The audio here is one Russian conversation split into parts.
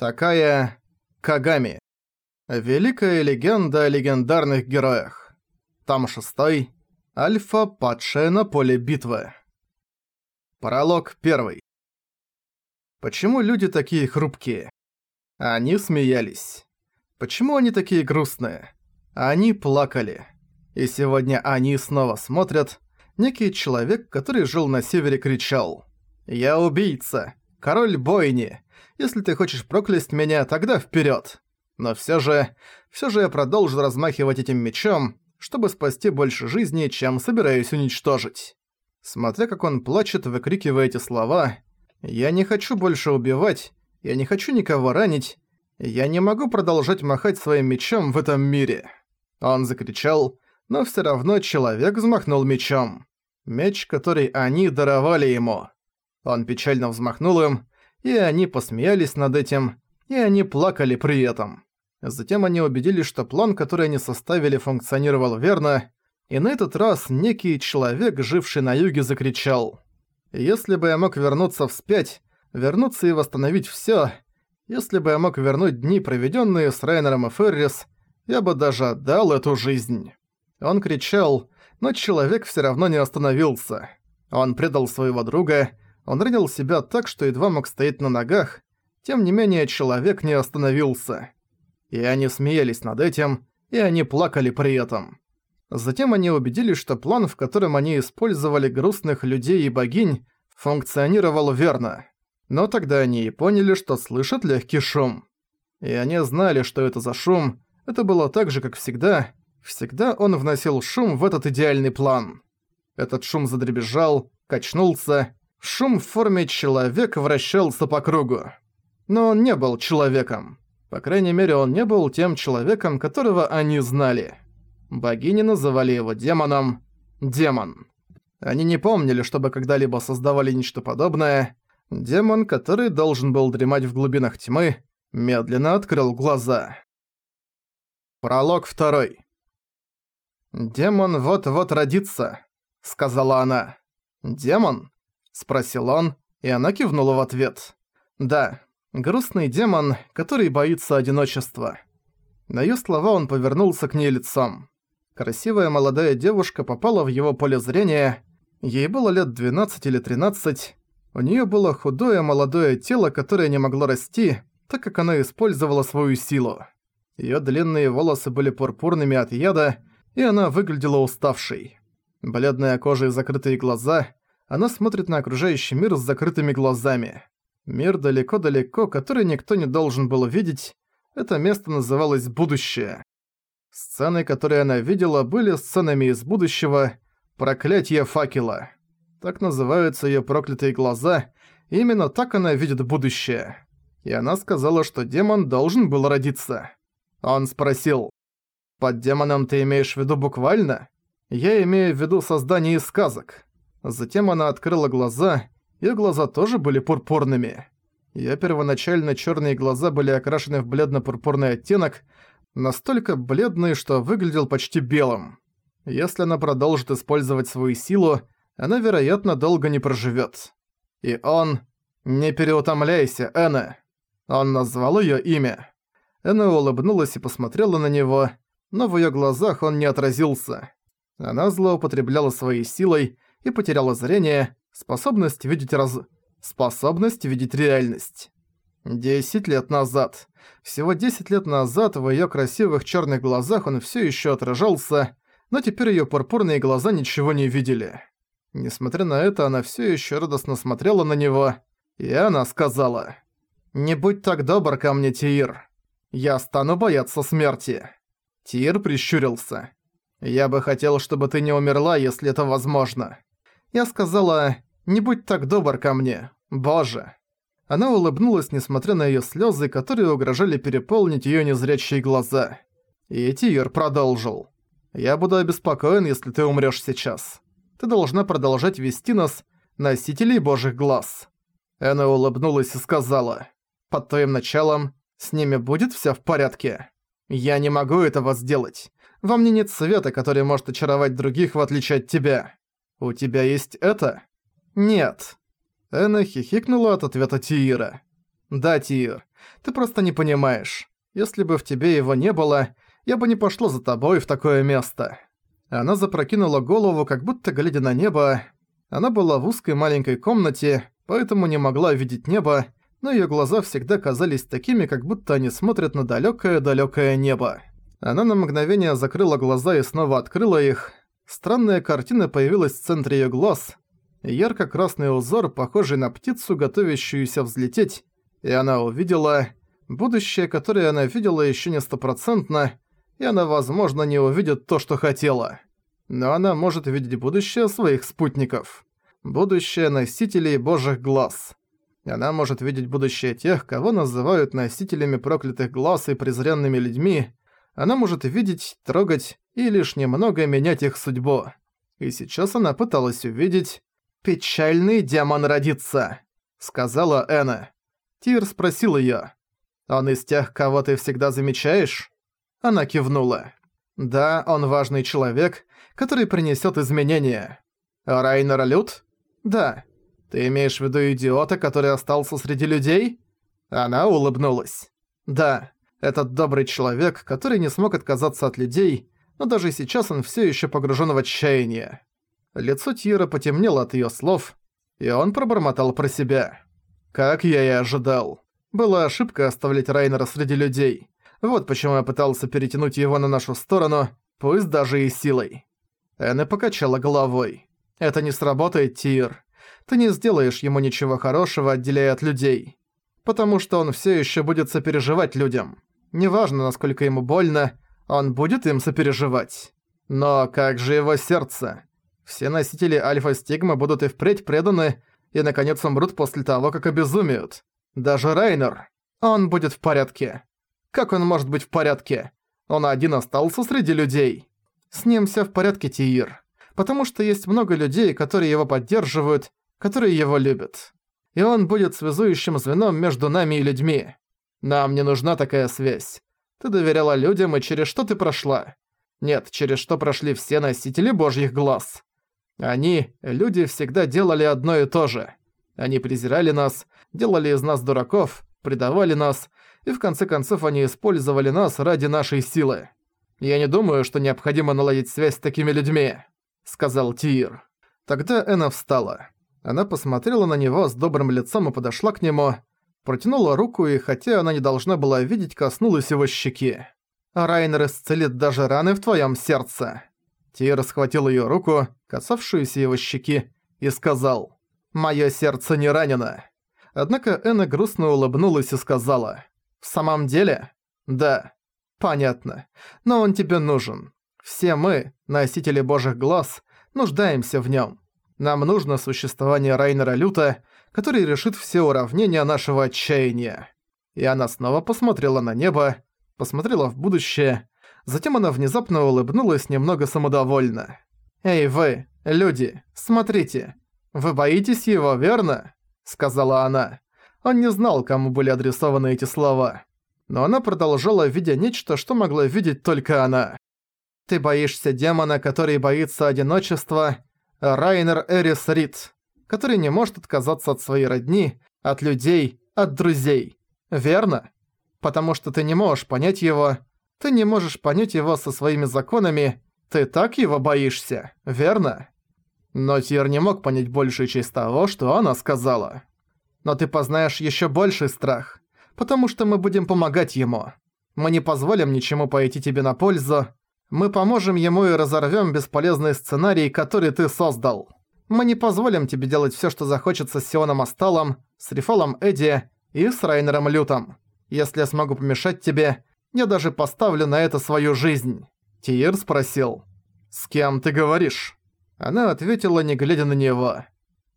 Такая Кагами. Великая легенда о легендарных героях. Там шестой. Альфа, падшая на поле битвы. Пролог первый. Почему люди такие хрупкие? Они смеялись. Почему они такие грустные? Они плакали. И сегодня они снова смотрят. Некий человек, который жил на севере, кричал. «Я убийца! Король бойни! Если ты хочешь проклясть меня, тогда вперед. Но все же, все же я продолжу размахивать этим мечом, чтобы спасти больше жизни, чем собираюсь уничтожить. Смотря как он плачет, выкрикивая эти слова, «Я не хочу больше убивать, я не хочу никого ранить, я не могу продолжать махать своим мечом в этом мире». Он закричал, но все равно человек взмахнул мечом. Меч, который они даровали ему. Он печально взмахнул им, и они посмеялись над этим, и они плакали при этом. Затем они убедились, что план, который они составили, функционировал верно, и на этот раз некий человек, живший на юге, закричал. «Если бы я мог вернуться вспять, вернуться и восстановить всё, если бы я мог вернуть дни, проведённые с Райнером и Феррис, я бы даже отдал эту жизнь». Он кричал, но человек всё равно не остановился. Он предал своего друга, он ранил себя так, что едва мог стоять на ногах, тем не менее человек не остановился. И они смеялись над этим, и они плакали при этом. Затем они убедились, что план, в котором они использовали грустных людей и богинь, функционировал верно. Но тогда они и поняли, что слышат легкий шум. И они знали, что это за шум. Это было так же, как всегда. Всегда он вносил шум в этот идеальный план. Этот шум задребезжал, качнулся, Шум в форме человека вращался по кругу. Но он не был человеком. По крайней мере, он не был тем человеком, которого они знали. Богини называли его демоном. Демон. Они не помнили, чтобы когда-либо создавали нечто подобное. Демон, который должен был дремать в глубинах тьмы, медленно открыл глаза. Пролог второй. «Демон вот-вот родится», — сказала она. «Демон? — спросил он, и она кивнула в ответ. «Да, грустный демон, который боится одиночества». На её слова он повернулся к ней лицом. Красивая молодая девушка попала в его поле зрения. Ей было лет 12 или 13. У неё было худое молодое тело, которое не могло расти, так как она использовала свою силу. Её длинные волосы были пурпурными от яда, и она выглядела уставшей. Бледная кожа и закрытые глаза — она смотрит на окружающий мир с закрытыми глазами. Мир далеко-далеко, который никто не должен был видеть, это место называлось «Будущее». Сцены, которые она видела, были сценами из будущего «Проклятие факела». Так называются её проклятые глаза, именно так она видит будущее. И она сказала, что демон должен был родиться. Он спросил, «Под демоном ты имеешь в виду буквально?» «Я имею в виду создание из сказок». Затем она открыла глаза, и глаза тоже были пурпурными. Её первоначально чёрные глаза были окрашены в бледно-пурпурный оттенок, настолько бледный, что выглядел почти белым. Если она продолжит использовать свою силу, она, вероятно, долго не проживёт. И он... «Не переутомляйся, Эна!» Он назвал её имя. Эна улыбнулась и посмотрела на него, но в её глазах он не отразился. Она злоупотребляла своей силой, и потеряла зрение, способность видеть раз... способность видеть реальность. Десять лет назад. Всего десять лет назад в её красивых чёрных глазах он всё ещё отражался, но теперь её пурпурные глаза ничего не видели. Несмотря на это, она всё ещё радостно смотрела на него, и она сказала, «Не будь так добр ко мне, Тиир. Я стану бояться смерти». Тиир прищурился. «Я бы хотел, чтобы ты не умерла, если это возможно. Я сказала «Не будь так добр ко мне, боже». Она улыбнулась, несмотря на её слёзы, которые угрожали переполнить её незрячие глаза. И Тиер продолжил. «Я буду обеспокоен, если ты умрёшь сейчас. Ты должна продолжать вести нас, носителей божьих глаз». Эна улыбнулась и сказала. «Под твоим началом с ними будет всё в порядке. Я не могу этого сделать. Во мне нет света, который может очаровать других, в отличие от тебя. «У тебя есть это?» «Нет». Эна хихикнула от ответа Тиира. «Да, Тиир, Ты просто не понимаешь. Если бы в тебе его не было, я бы не пошла за тобой в такое место». Она запрокинула голову, как будто глядя на небо. Она была в узкой маленькой комнате, поэтому не могла видеть небо, но её глаза всегда казались такими, как будто они смотрят на далёкое-далёкое небо. Она на мгновение закрыла глаза и снова открыла их. Странная картина появилась в центре её глаз. Ярко-красный узор, похожий на птицу, готовящуюся взлететь, и она увидела... Будущее, которое она видела, ещё не стопроцентно, и она, возможно, не увидит то, что хотела. Но она может видеть будущее своих спутников. Будущее носителей божьих глаз. Она может видеть будущее тех, кого называют носителями проклятых глаз и презренными людьми. Она может видеть, трогать и лишь немного менять их судьбу. И сейчас она пыталась увидеть «Печальный демон родится», — сказала Эна. Тир спросил её. «Он из тех, кого ты всегда замечаешь?» Она кивнула. «Да, он важный человек, который принесёт изменения». «Райнер Лют?» «Да». «Ты имеешь в виду идиота, который остался среди людей?» Она улыбнулась. «Да, этот добрый человек, который не смог отказаться от людей, но даже сейчас он всё ещё погружен в отчаяние». Лицо Тира потемнело от её слов, и он пробормотал про себя. «Как я и ожидал. Была ошибка оставлять Райнера среди людей. Вот почему я пытался перетянуть его на нашу сторону, пусть даже и силой». Энна покачала головой. «Это не сработает, Тир. Ты не сделаешь ему ничего хорошего, отделяя от людей. Потому что он все еще будет сопереживать людям. Неважно, насколько ему больно, он будет им сопереживать. Но как же его сердце? Все носители альфа-стигма будут и впредь преданы, и наконец умрут после того, как обезумеют. Даже Райнер. Он будет в порядке. Как он может быть в порядке? Он один остался среди людей. С ним все в порядке, Тиир. Потому что есть много людей, которые его поддерживают, которые его любят. И он будет связующим звеном между нами и людьми. Нам не нужна такая связь. Ты доверяла людям, и через что ты прошла? Нет, через что прошли все носители божьих глаз. Они, люди, всегда делали одно и то же. Они презирали нас, делали из нас дураков, предавали нас, и в конце концов они использовали нас ради нашей силы. Я не думаю, что необходимо наладить связь с такими людьми», — сказал Тир. Тогда Эна встала. Она посмотрела на него с добрым лицом и подошла к нему, протянула руку и, хотя она не должна была видеть, коснулась его щеки. «Райнер исцелит даже раны в твоем сердце». Тир схватил ее руку, касавшуюся его щеки, и сказал «Моё сердце не ранено». Однако Эна грустно улыбнулась и сказала «В самом деле?» «Да». «Понятно. Но он тебе нужен. Все мы, носители божьих глаз, нуждаемся в нем. Нам нужно существование Райнера Люта, который решит все уравнения нашего отчаяния». И она снова посмотрела на небо, посмотрела в будущее, затем она внезапно улыбнулась немного самодовольно. «Эй вы, люди, смотрите, вы боитесь его, верно?» — сказала она. Он не знал, кому были адресованы эти слова. Но она продолжала, видя нечто, что могла видеть только она. «Ты боишься демона, который боится одиночества, Райнер Эрис Рид, который не может отказаться от своей родни, от людей, от друзей. Верно? Потому что ты не можешь понять его, ты не можешь понять его со своими законами, ты так его боишься, верно? Но Тир не мог понять большую часть того, что она сказала. Но ты познаешь еще больший страх, потому что мы будем помогать ему. Мы не позволим ничему пойти тебе на пользу, мы поможем ему и разорвем бесполезный сценарий, который ты создал. Мы не позволим тебе делать все, что захочется с Сионом Асталом, с Рифалом Эдди и с Райнером Лютом. Если я смогу помешать тебе, я даже поставлю на это свою жизнь». Тиир спросил. «С кем ты говоришь?» Она ответила, не глядя на него.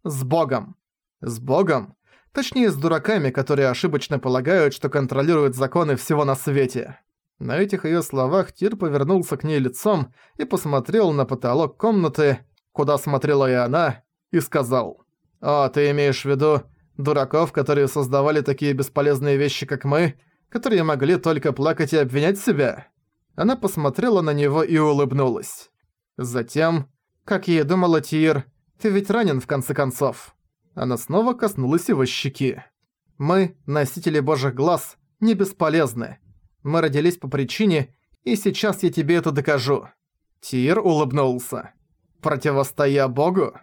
«С Богом». «С Богом?» Точнее, с дураками, которые ошибочно полагают, что контролируют законы всего на свете. На этих её словах Тир повернулся к ней лицом и посмотрел на потолок комнаты, куда смотрела и она, и сказал. «О, ты имеешь в виду дураков, которые создавали такие бесполезные вещи, как мы, которые могли только плакать и обвинять себя?» Она посмотрела на него и улыбнулась. Затем, как и думала, Тир, ты ведь ранен в конце концов. Она снова коснулась его щеки. Мы, носители божьих глаз, не бесполезны. Мы родились по причине, и сейчас я тебе это докажу». Тир улыбнулся. «Противостоя богу?»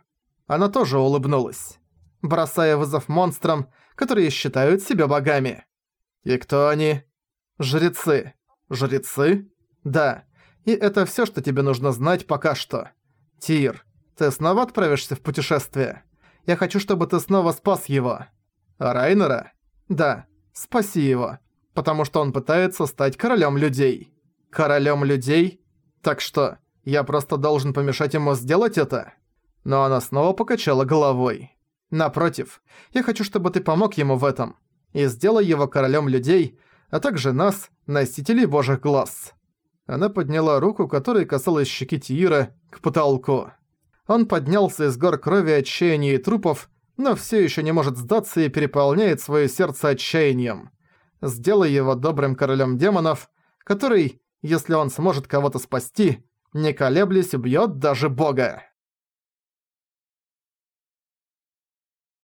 Она тоже улыбнулась, бросая вызов монстрам, которые считают себя богами. «И кто они?» «Жрецы». «Жрецы?» «Да. И это всё, что тебе нужно знать пока что. Тир, ты снова отправишься в путешествие? Я хочу, чтобы ты снова спас его». «А Райнера?» «Да. Спаси его. Потому что он пытается стать королем людей». «Королем людей? Так что, я просто должен помешать ему сделать это?» Но она снова покачала головой. «Напротив, я хочу, чтобы ты помог ему в этом. И сделай его королем людей, а также нас, носителей божьих глаз». Она подняла руку, которой касалась щеки Тиира, к потолку. Он поднялся из гор крови, отчаяния и трупов, но все еще не может сдаться и переполняет свое сердце отчаянием. Сделай его добрым королем демонов, который, если он сможет кого-то спасти, не колеблясь, убьет даже бога.